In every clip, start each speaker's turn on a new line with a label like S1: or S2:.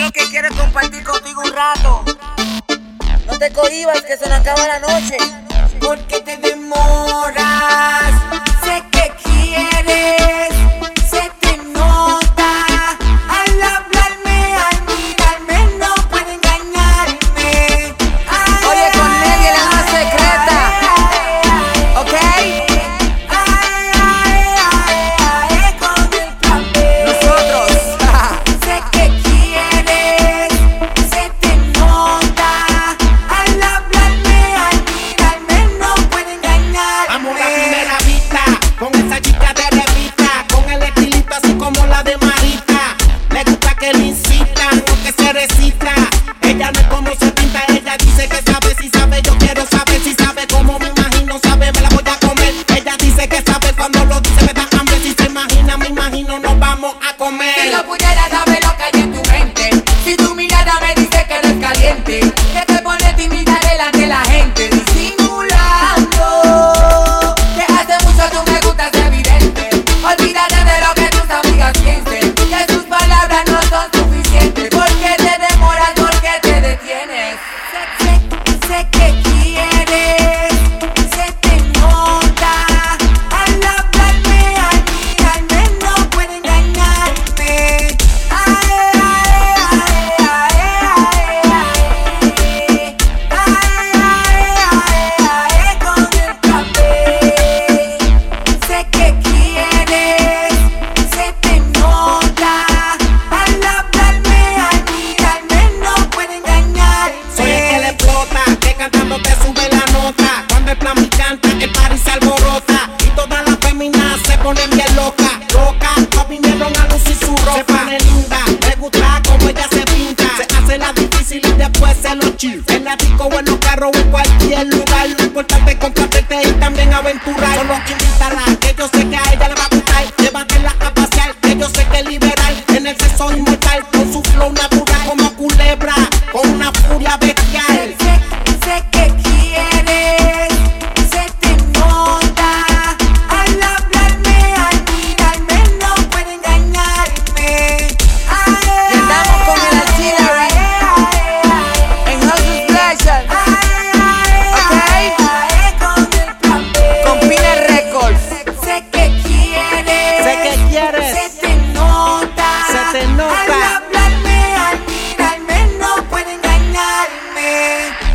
S1: solo que quiere compartir contigo un rato. No te cohibas que se nos acaba la noche.
S2: Porque te demoras.
S3: ella me fanático o en los carros o cualquier lugar. Lo importante es contratarte y también aventurar. Solo invítala, que yo sé que a ella le va a gustar. Llévatela a pasear, que yo sé que liberal. En el sexo inmortal, con su flow natural como culebra, con una furia bestial.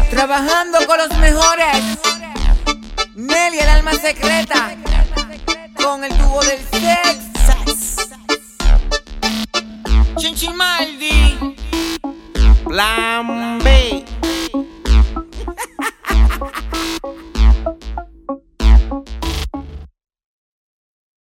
S1: Trabajando con los mejores. Nelly, el alma secreta. Con el tubo del sex. Chinchimaldi.
S3: Blam.